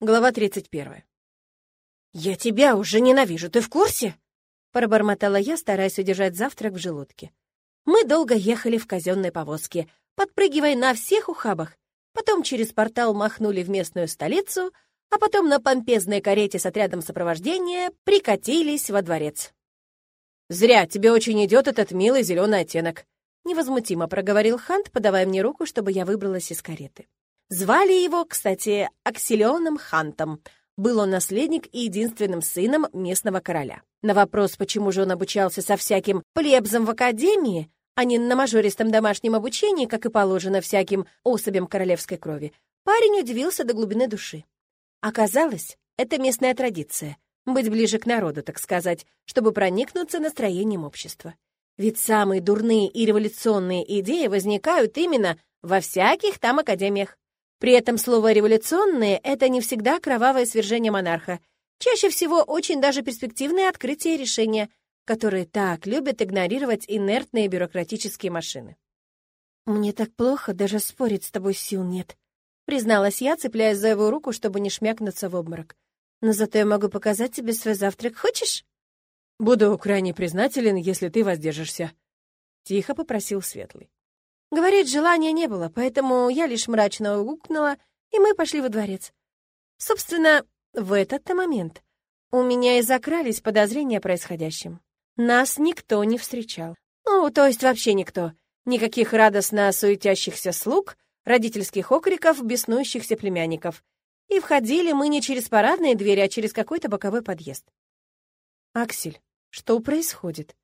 Глава 31. «Я тебя уже ненавижу, ты в курсе?» Пробормотала я, стараясь удержать завтрак в желудке. Мы долго ехали в казенной повозке, подпрыгивая на всех ухабах. Потом через портал махнули в местную столицу, а потом на помпезной карете с отрядом сопровождения прикатились во дворец. «Зря, тебе очень идет этот милый зеленый оттенок», — невозмутимо проговорил Хант, подавая мне руку, чтобы я выбралась из кареты. Звали его, кстати, Аксилионом Хантом. Был он наследник и единственным сыном местного короля. На вопрос, почему же он обучался со всяким плебзом в академии, а не на мажористом домашнем обучении, как и положено всяким особям королевской крови, парень удивился до глубины души. Оказалось, это местная традиция — быть ближе к народу, так сказать, чтобы проникнуться настроением общества. Ведь самые дурные и революционные идеи возникают именно во всяких там академиях. При этом слово «революционные» — это не всегда кровавое свержение монарха. Чаще всего очень даже перспективные открытия и решения, которые так любят игнорировать инертные бюрократические машины. «Мне так плохо, даже спорить с тобой сил нет», — призналась я, цепляясь за его руку, чтобы не шмякнуться в обморок. «Но зато я могу показать тебе свой завтрак. Хочешь?» «Буду крайне признателен, если ты воздержишься», — тихо попросил Светлый. Говорить желания не было, поэтому я лишь мрачно угукнула, и мы пошли во дворец. Собственно, в этот-то момент у меня и закрались подозрения о происходящем. Нас никто не встречал. Ну, то есть вообще никто. Никаких радостно суетящихся слуг, родительских окриков, беснующихся племянников. И входили мы не через парадные двери, а через какой-то боковой подъезд. «Аксель, что происходит?»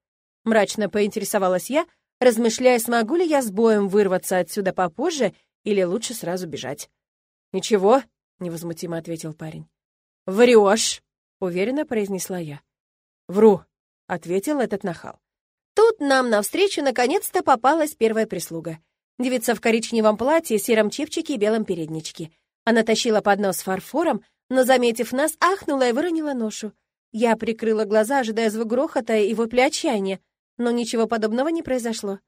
Мрачно поинтересовалась я, размышляя, смогу ли я с боем вырваться отсюда попозже или лучше сразу бежать. «Ничего», — невозмутимо ответил парень. «Врешь», — уверенно произнесла я. «Вру», — ответил этот нахал. Тут нам навстречу наконец-то попалась первая прислуга. Девица в коричневом платье, сером чепчике и белом передничке. Она тащила поднос с фарфором, но, заметив нас, ахнула и выронила ношу. Я прикрыла глаза, ожидая звук грохота и вопля отчаяния, но ничего подобного не произошло.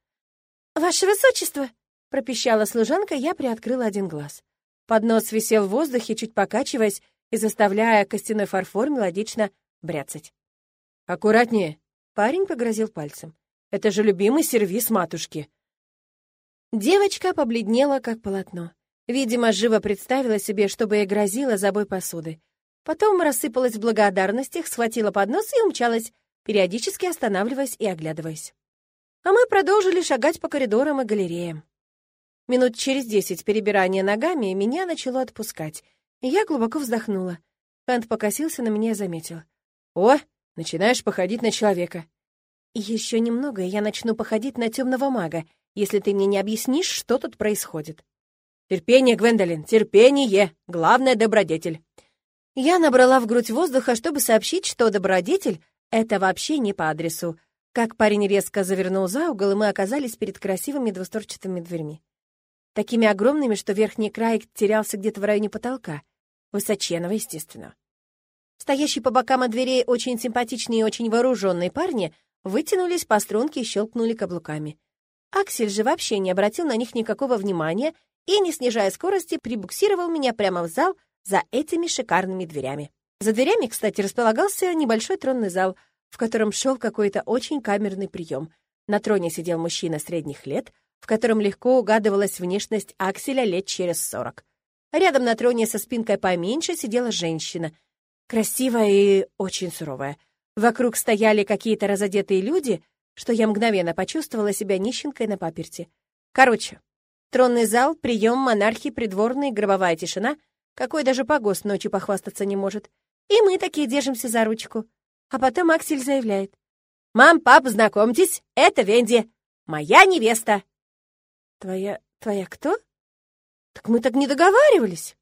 «Ваше высочество!» — пропищала служанка, я приоткрыла один глаз. Поднос висел в воздухе, чуть покачиваясь и заставляя костяной фарфор мелодично бряцать. «Аккуратнее!» — парень погрозил пальцем. «Это же любимый сервиз матушки!» Девочка побледнела, как полотно. Видимо, живо представила себе, чтобы ей грозила забой посуды. Потом рассыпалась в благодарностях, схватила поднос и умчалась, периодически останавливаясь и оглядываясь. А мы продолжили шагать по коридорам и галереям. Минут через десять перебирания ногами меня начало отпускать, и я глубоко вздохнула. Фэнт покосился на меня и заметил. «О, начинаешь походить на человека». «Еще немного, и я начну походить на темного мага, если ты мне не объяснишь, что тут происходит». «Терпение, Гвендолин, терпение! Главное — добродетель!» Я набрала в грудь воздуха, чтобы сообщить, что добродетель это вообще не по адресу. Как парень резко завернул за угол, и мы оказались перед красивыми двусторчатыми дверьми. Такими огромными, что верхний край терялся где-то в районе потолка. Высоченного, естественно. Стоящие по бокам от дверей очень симпатичные и очень вооруженные парни вытянулись по струнке и щелкнули каблуками. Аксель же вообще не обратил на них никакого внимания и, не снижая скорости, прибуксировал меня прямо в зал за этими шикарными дверями. За дверями, кстати, располагался небольшой тронный зал, в котором шел какой-то очень камерный прием. На троне сидел мужчина средних лет, в котором легко угадывалась внешность Акселя лет через сорок. Рядом на троне со спинкой поменьше сидела женщина, красивая и очень суровая. Вокруг стояли какие-то разодетые люди, что я мгновенно почувствовала себя нищенкой на паперти. Короче, тронный зал, прием, монархи, придворные, гробовая тишина, какой даже погост ночью похвастаться не может — и мы такие держимся за ручку. А потом Аксель заявляет. «Мам, пап, знакомьтесь, это Венди, моя невеста». «Твоя... твоя кто?» «Так мы так не договаривались».